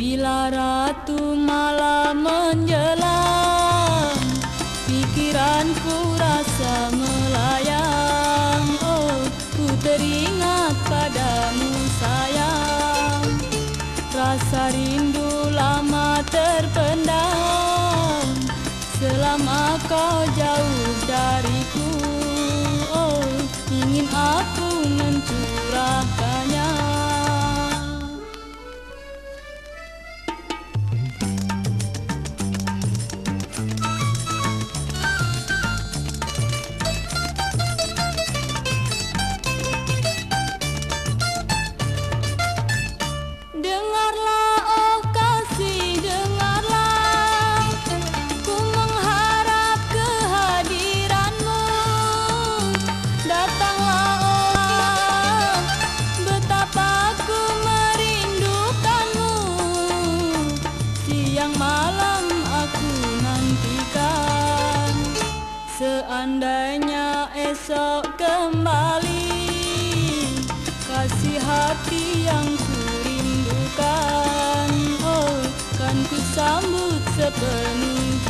Bila ratu malam menjelang Pikiranku rasa melayang. Oh, ku teringat padamu sayang. Rasa rindu lama terpendam. Selama kau jauh dariku Oh, ingin aku mencurahkannya Seandainya esok kembali Kasih hati yang ku rindukan Oh, kan ku sambut sepenuh